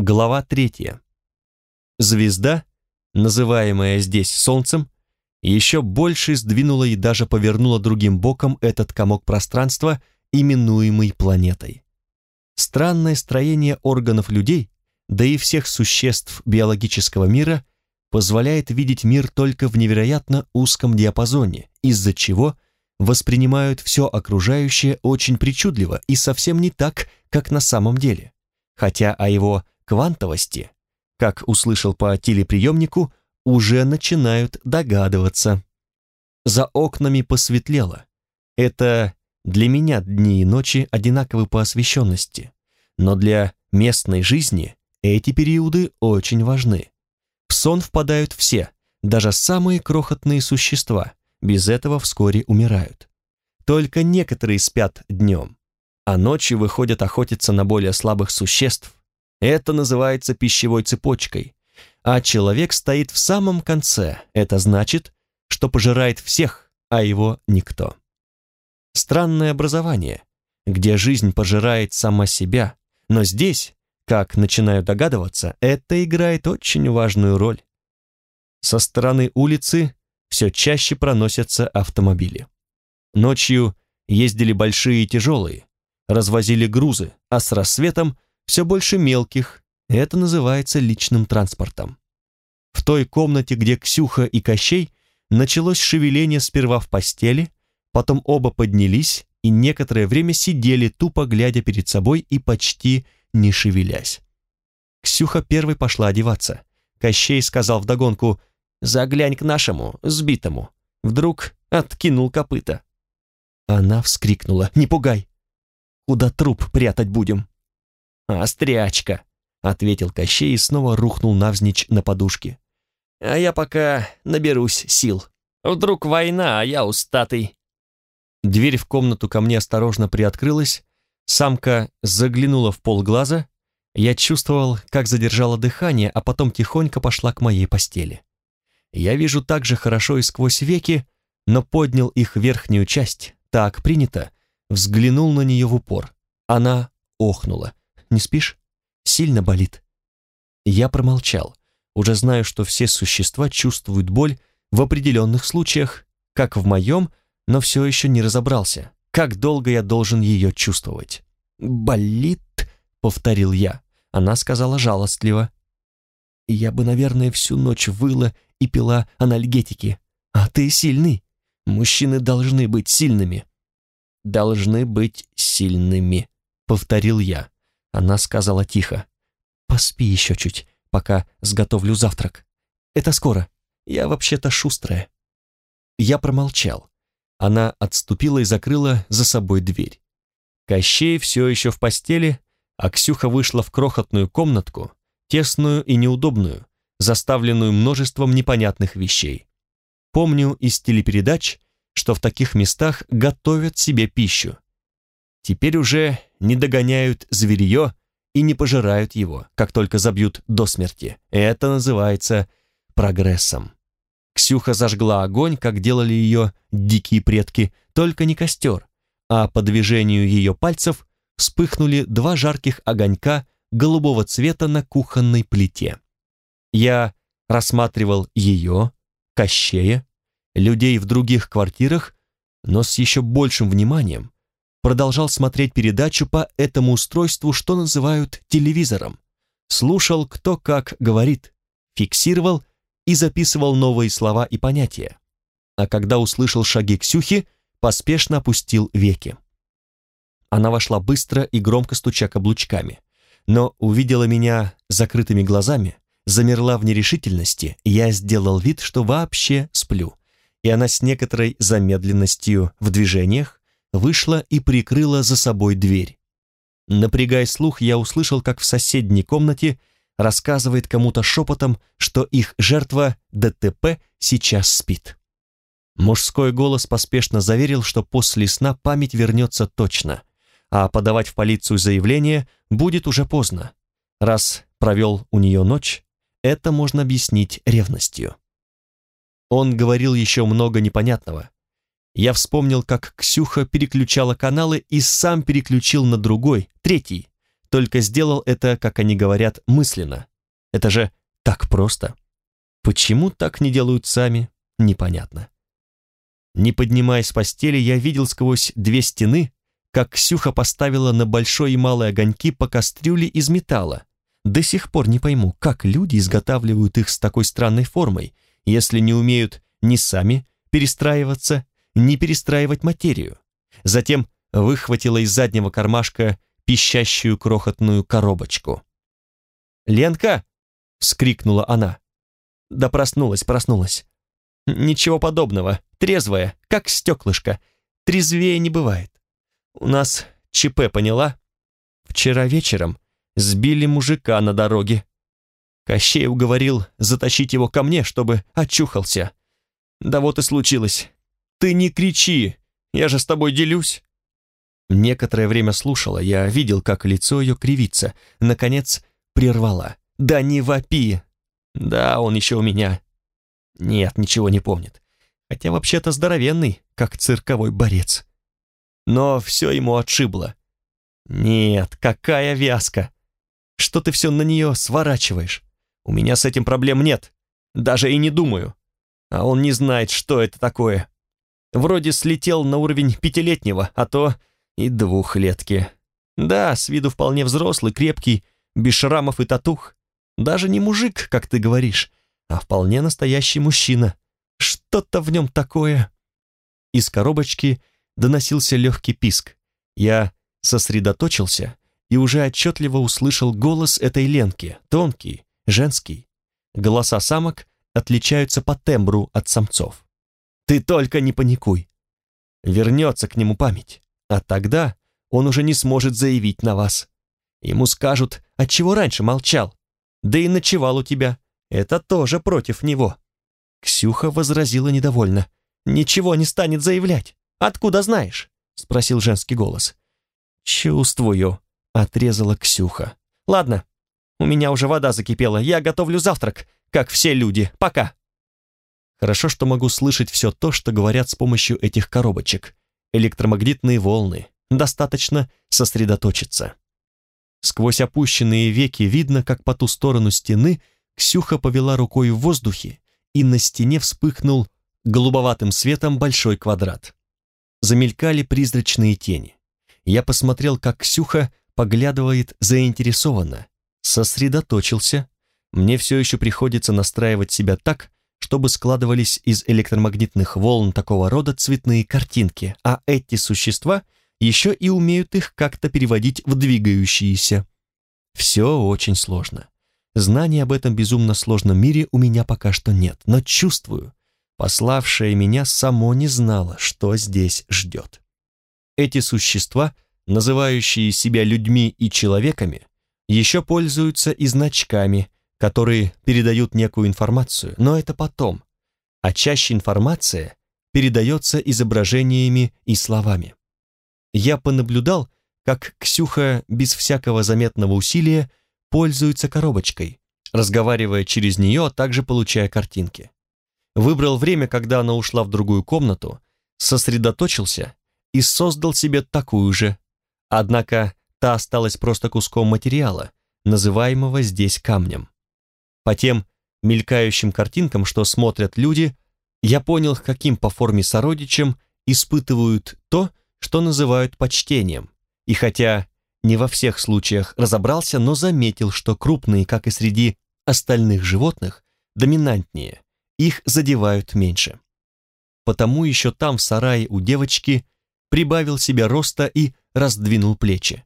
Глава третья. Звезда, называемая здесь Солнцем, еще больше сдвинула и даже повернула другим боком этот комок пространства, именуемый планетой. Странное строение органов людей, да и всех существ биологического мира, позволяет видеть мир только в невероятно узком диапазоне, из-за чего воспринимают все окружающее очень причудливо и совсем не так, как на самом деле. Хотя о его квантовости, как услышал по телеприемнику, уже начинают догадываться. За окнами посветлело. Это для меня дни и ночи одинаковы по освещенности, но для местной жизни эти периоды очень важны. В сон впадают все, даже самые крохотные существа, без этого вскоре умирают. Только некоторые спят днем, а ночью выходят охотиться на более слабых существ. Это называется пищевой цепочкой, а человек стоит в самом конце. Это значит, что пожирает всех, а его никто. Странное образование, где жизнь пожирает сама себя, но здесь, как начинаю догадываться, это играет очень важную роль. Со стороны улицы все чаще проносятся автомобили. Ночью ездили большие и тяжелые, развозили грузы, а с рассветом все больше мелких, это называется личным транспортом. В той комнате, где Ксюха и Кощей, началось шевеление сперва в постели, потом оба поднялись и некоторое время сидели, тупо глядя перед собой и почти не шевелясь. Ксюха первой пошла одеваться. Кощей сказал вдогонку «Заглянь к нашему, сбитому». Вдруг откинул копыта. Она вскрикнула «Не пугай! Куда труп прятать будем?» «Острячка!» — ответил Кощей и снова рухнул навзничь на подушке. «А я пока наберусь сил. Вдруг война, а я устатый». Дверь в комнату ко мне осторожно приоткрылась, самка заглянула в полглаза, я чувствовал, как задержала дыхание, а потом тихонько пошла к моей постели. Я вижу так же хорошо и сквозь веки, но поднял их верхнюю часть, так принято, взглянул на нее в упор. Она охнула. «Не спишь?» Сильно болит?» Я промолчал, уже знаю, что все существа чувствуют боль в определенных случаях, как в моем, но все еще не разобрался, как долго я должен ее чувствовать. «Болит?» — повторил я. Она сказала жалостливо. «Я бы, наверное, всю ночь выла и пила анальгетики. А ты сильный. Мужчины должны быть сильными». «Должны быть сильными», — повторил я. Она сказала тихо. «Поспи еще чуть, пока сготовлю завтрак. Это скоро. Я вообще-то шустрая». Я промолчал. Она отступила и закрыла за собой дверь. Кощей все еще в постели, а Ксюха вышла в крохотную комнатку, тесную и неудобную, заставленную множеством непонятных вещей. Помню из телепередач, что в таких местах готовят себе пищу. Теперь уже не догоняют зверье и не пожирают его, как только забьют до смерти. Это называется прогрессом. Ксюха зажгла огонь, как делали ее дикие предки, только не костер, а по движению ее пальцев вспыхнули два жарких огонька голубого цвета на кухонной плите. Я рассматривал ее, Кощея, людей в других квартирах, но с еще большим вниманием, продолжал смотреть передачу по этому устройству, что называют телевизором. Слушал, кто как говорит, фиксировал и записывал новые слова и понятия. А когда услышал шаги Ксюхи, поспешно опустил веки. Она вошла быстро и громко стуча каблучками, но увидела меня закрытыми глазами, замерла в нерешительности, я сделал вид, что вообще сплю, и она с некоторой замедленностью в движениях вышла и прикрыла за собой дверь. Напрягая слух, я услышал, как в соседней комнате рассказывает кому-то шепотом, что их жертва ДТП сейчас спит. Мужской голос поспешно заверил, что после сна память вернется точно, а подавать в полицию заявление будет уже поздно. Раз провел у нее ночь, это можно объяснить ревностью. Он говорил еще много непонятного, я вспомнил, как Ксюха переключала каналы и сам переключил на другой, третий, только сделал это, как они говорят, мысленно. Это же так просто. Почему так не делают сами, непонятно. Не поднимаясь с постели, я видел сквозь две стены, как Ксюха поставила на большой и малый огоньки по кастрюле из металла. До сих пор не пойму, как люди изготавливают их с такой странной формой, если не умеют ни сами перестраиваться, ни перестраивать материю. Затем выхватила из заднего кармашка пищащую крохотную коробочку. «Ленка!» — вскрикнула она. Да проснулась, проснулась. Ничего подобного, трезвая, как стеклышко. Трезвее не бывает. У нас ЧП, поняла? Вчера вечером сбили мужика на дороге. Кощей уговорил затащить его ко мне, чтобы очухался. Да вот и случилось. Ты не кричи, я же с тобой делюсь. Некоторое время слушала, я видел, как лицо ее кривится. Наконец прервала. «Да не вопи! Да, он еще у меня. Нет, ничего не помнит. Хотя вообще-то здоровенный, как цирковой борец. Но все ему отшибло. Нет, какая вязка! Что ты все на нее сворачиваешь? У меня с этим проблем нет. Даже и не думаю. А он не знает, что это такое. Вроде слетел на уровень пятилетнего, а то и двухлетки. Да, с виду вполне взрослый, крепкий, без шрамов и татух. Даже не мужик, как ты говоришь, а вполне настоящий мужчина. Что-то в нем такое. Из коробочки доносился легкий писк. Я сосредоточился и уже отчетливо услышал голос этой Ленки, тонкий, женский. Голоса самок отличаются по тембру от самцов. Ты только не паникуй. Вернется к нему память, а тогда он уже не сможет заявить на вас. Ему скажут, отчего раньше молчал, да и ночевал у тебя. Это тоже против него». Ксюха возразила недовольно. «Ничего не станет заявлять. Откуда знаешь?» — спросил женский голос. «Чувствую», — отрезала Ксюха. «Ладно, у меня уже вода закипела. Я готовлю завтрак, как все люди. Пока». Хорошо, что могу слышать все то, что говорят с помощью этих коробочек. Электромагнитные волны. Достаточно сосредоточиться. Сквозь опущенные веки видно, как по ту сторону стены Ксюха повела рукой в воздухе, и на стене вспыхнул голубоватым светом большой квадрат. Замелькали призрачные тени. Я посмотрел, как Ксюха поглядывает заинтересованно, сосредоточился. Мне все еще приходится настраивать себя так, чтобы складывались из электромагнитных волн такого рода цветные картинки, а эти существа — еще и умеют их как-то переводить в двигающиеся. Все очень сложно. Знаний об этом безумно сложном мире у меня пока что нет, но чувствую, пославшее меня само не знало, что здесь ждет. Эти существа, называющие себя людьми и человеками, еще пользуются и значками, которые передают некую информацию, но это потом, а чаще информация передается изображениями и словами я понаблюдал, как Ксюха без всякого заметного усилия пользуется коробочкой, разговаривая через нее, а также получая картинки. Выбрал время, когда она ушла в другую комнату, сосредоточился и создал себе такую же. Однако та осталась просто куском материала, называемого здесь камнем. По тем мелькающим картинкам, что смотрят люди, я понял, каким по форме сородичам испытывают то, что называют почтением, и хотя не во всех случаях разобрался, но заметил, что крупные, как и среди остальных животных, доминантнее, их задевают меньше. Потому еще там, в сарае у девочки, прибавил себе роста и раздвинул плечи.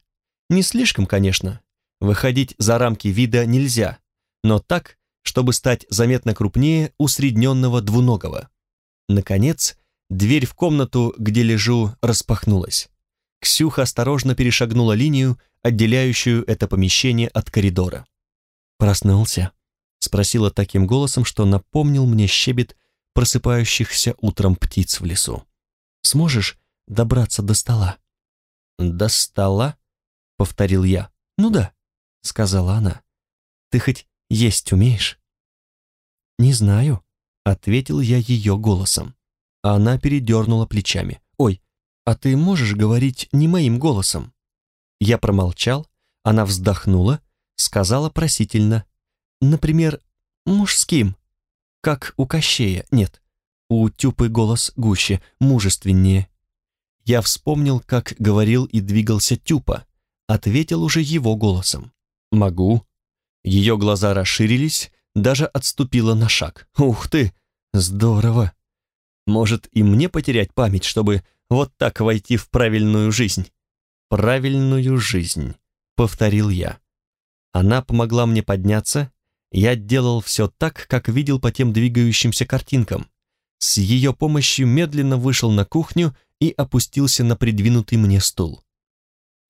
Не слишком, конечно, выходить за рамки вида нельзя, но так, чтобы стать заметно крупнее усредненного двуногого. Наконец, Дверь в комнату, где лежу, распахнулась. Ксюха осторожно перешагнула линию, отделяющую это помещение от коридора. «Проснулся?» — спросила таким голосом, что напомнил мне щебет просыпающихся утром птиц в лесу. «Сможешь добраться до стола?» «До стола?» — повторил я. «Ну да», — сказала она. «Ты хоть есть умеешь?» «Не знаю», — ответил я ее голосом она передернула плечами. «Ой, а ты можешь говорить не моим голосом?» Я промолчал, Она вздохнула, сказала просительно. Например, мужским, как у Кощея. Нет, у Тюпы голос гуще, мужественнее. Я вспомнил, как говорил и двигался Тюпа, ответил уже его голосом. «Могу». Ее глаза расширились, даже отступила на шаг. «Ух ты! Здорово! Может, и мне потерять память, чтобы вот так войти в правильную жизнь?» «Правильную жизнь», — повторил я. Она помогла мне подняться, я делал все так, как видел по тем двигающимся картинкам. С ее помощью медленно вышел на кухню и опустился на придвинутый мне стул.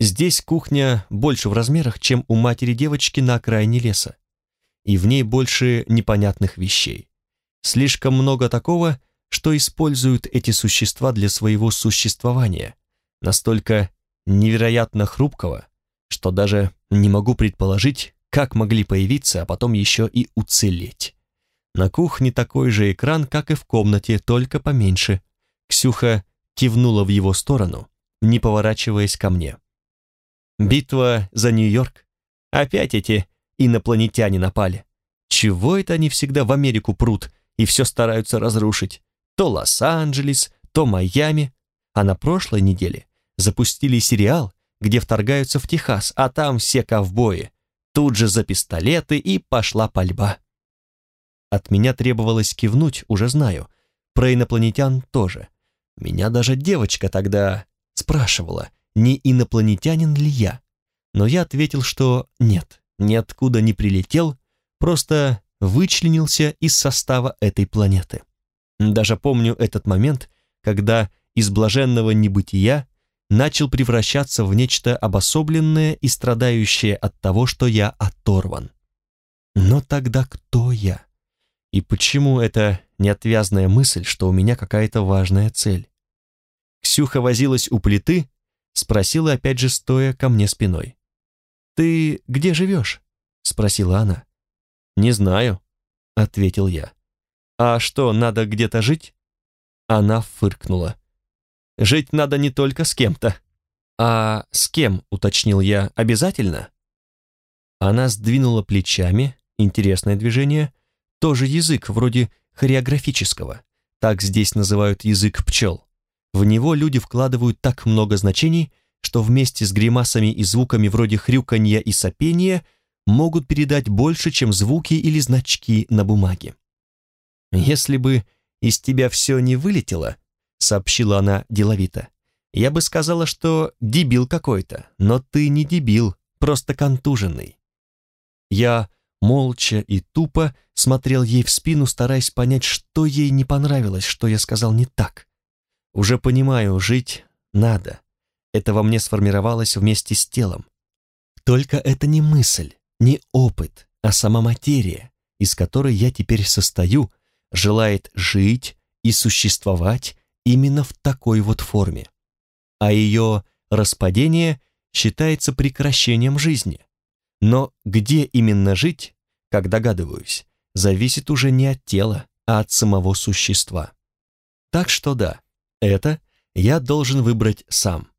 Здесь кухня больше в размерах, чем у матери девочки на окраине леса. И в ней больше непонятных вещей. Слишком много такого, что используют эти существа для своего существования. Настолько невероятно хрупкого, что даже не могу предположить, как могли появиться, а потом еще и уцелеть. На кухне такой же экран, как и в комнате, только поменьше. Ксюха кивнула в его сторону, не поворачиваясь ко мне. Битва за Нью-Йорк. Опять эти инопланетяне напали. Чего это они всегда в Америку прут и все стараются разрушить? То Лос-Анджелес, то Майами. А на прошлой неделе запустили сериал, где вторгаются в Техас, а там все ковбои. Тут же за пистолеты и пошла пальба. От меня требовалось кивнуть, уже знаю. Про инопланетян тоже. Меня даже девочка тогда спрашивала, не инопланетянин ли я. Но я ответил, что нет, ниоткуда не прилетел, просто вычленился из состава этой планеты. Даже помню этот момент, когда из блаженного небытия начал превращаться в нечто обособленное и страдающее от того, что я оторван. Но тогда кто я? И почему эта неотвязная мысль, что у меня какая-то важная цель? Ксюха возилась у плиты, спросила опять же стоя ко мне спиной. «Ты где живешь?» — спросила она. «Не знаю», — ответил я. «А что, надо где-то жить?» Она фыркнула. «Жить надо не только с кем-то». «А с кем?» — уточнил я. «Обязательно?» Она сдвинула плечами, интересное движение, тоже язык, вроде хореографического. Так здесь называют язык пчел. В него люди вкладывают так много значений, что вместе с гримасами и звуками вроде хрюканья и сопения могут передать больше, чем звуки или значки на бумаге. «Если бы из тебя все не вылетело», — сообщила она деловито, «я бы сказала, что дебил какой-то, но ты не дебил, просто контуженный». Я молча и тупо смотрел ей в спину, стараясь понять, что ей не понравилось, что я сказал не так. Уже понимаю, жить надо. Это во мне сформировалось вместе с телом. Только это не мысль, не опыт, а сама материя, из которой я теперь состою, желает жить и существовать именно в такой вот форме. А ее распадение считается прекращением жизни. Но где именно жить, как догадываюсь, зависит уже не от тела, а от самого существа. Так что да, это я должен выбрать сам.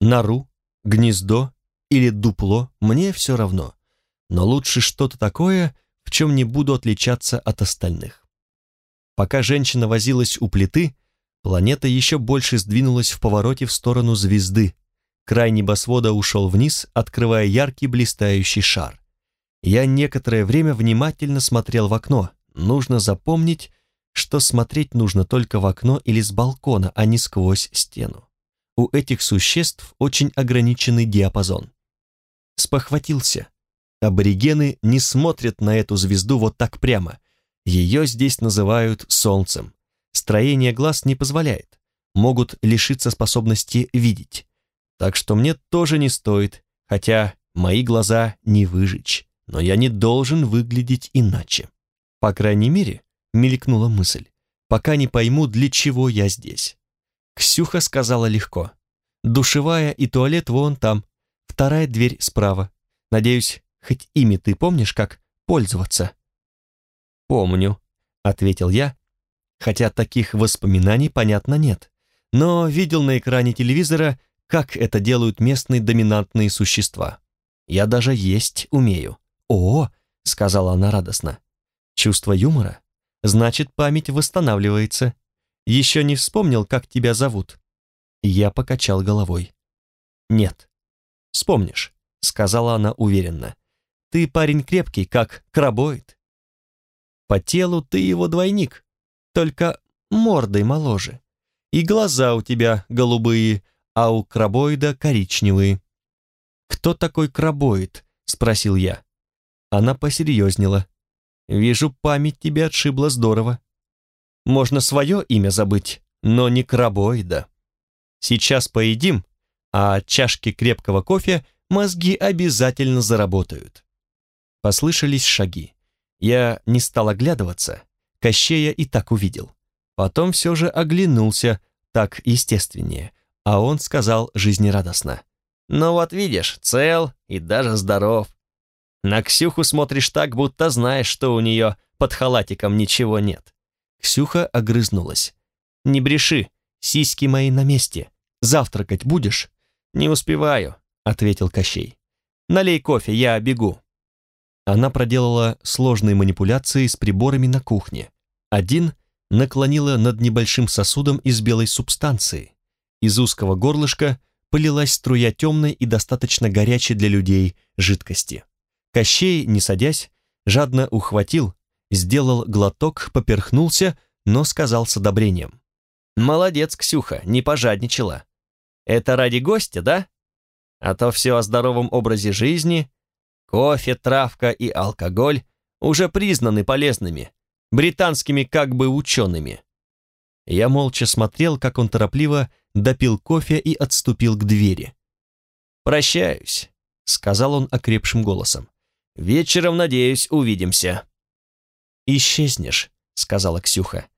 Нору, гнездо или дупло, мне все равно. Но лучше что-то такое, в чем не буду отличаться от остальных. Пока женщина возилась у плиты, планета еще больше сдвинулась в повороте в сторону звезды. Край небосвода ушел вниз, открывая яркий блистающий шар. Я некоторое время внимательно смотрел в окно. Нужно запомнить, что смотреть нужно только в окно или с балкона, а не сквозь стену. У этих существ очень ограниченный диапазон. Спохватился. Аборигены не смотрят на эту звезду вот так прямо. Ее здесь называют Солнцем. Строение глаз не позволяет. Могут лишиться способности видеть. Так что мне тоже не стоит, хотя мои глаза не выжечь. Но я не должен выглядеть иначе. По крайней мере, мелькнула мысль, пока не пойму, для чего я здесь. Ксюха сказала легко. Душевая и туалет вон там, вторая дверь справа. Надеюсь, хоть ими ты помнишь, как пользоваться? Помню, ответил я, хотя таких воспоминаний, понятно, нет. Но видел на экране телевизора, как это делают местные доминантные существа. Я даже есть умею». «О!» — сказала она радостно. «Чувство юмора? Значит, память восстанавливается. Еще не вспомнил, как тебя зовут?» Я покачал головой. «Нет. Вспомнишь», — сказала она уверенно. «Ты парень крепкий, как крабоид. По телу ты его двойник, только мордой моложе. И глаза у тебя голубые, а у крабоида коричневые». «Кто такой крабоид?» — спросил я. Она посерьезнела. «Вижу, память тебе отшибла здорово. Можно свое имя забыть, но не крабоида. Сейчас поедим, а чашки крепкого кофе мозги обязательно заработают». Послышались шаги. Я не стал оглядываться, Кощея и так увидел. Потом все же оглянулся, так естественнее, а он сказал жизнерадостно. «Ну вот видишь, цел и даже здоров. На Ксюху смотришь так, будто знаешь, что у нее под халатиком ничего нет». Ксюха огрызнулась. «Не бреши, сиськи мои на месте. Завтракать будешь?» «Не успеваю», — ответил Кощей. «Налей кофе, я бегу». Она проделала сложные манипуляции с приборами на кухне. Один наклонила над небольшим сосудом из белой субстанции. Из узкого горлышка полилась струя темной и достаточно горячей для людей жидкости. Кощей, не садясь, жадно ухватил, сделал глоток, поперхнулся, но сказал с одобрением. «Молодец, Ксюха, не пожадничала. Это ради гостя, да? А то все о здоровом образе жизни, кофе, травка и алкоголь уже признаны полезными, британскими как бы учеными. Я молча смотрел, как он торопливо допил кофе и отступил к двери. «Прощаюсь», — сказал он окрепшим голосом. «Вечером, надеюсь, увидимся». «Исчезнешь», — сказала Ксюха.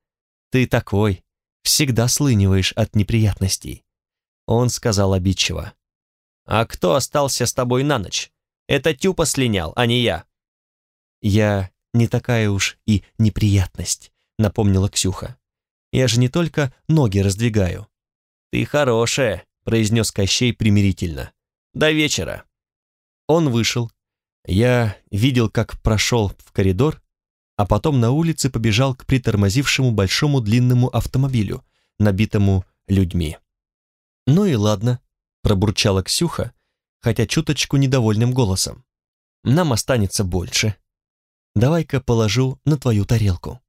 «Ты такой, всегда слыниваешь от неприятностей». Он сказал обидчиво. «А кто остался с тобой на ночь? Это Тюпа слинял, а не я». «Я не такая уж и неприятность», — напомнила Ксюха. «Я же не только ноги раздвигаю». «Ты хорошая», — произнес Кощей примирительно. «До вечера». Он вышел. Я видел, как прошел в коридор, а потом на улице побежал к притормозившему большому длинному автомобилю, набитому людьми. «Ну и ладно», — пробурчала Ксюха, хотя чуточку недовольным голосом. «Нам останется больше. Давай-ка положу на твою тарелку».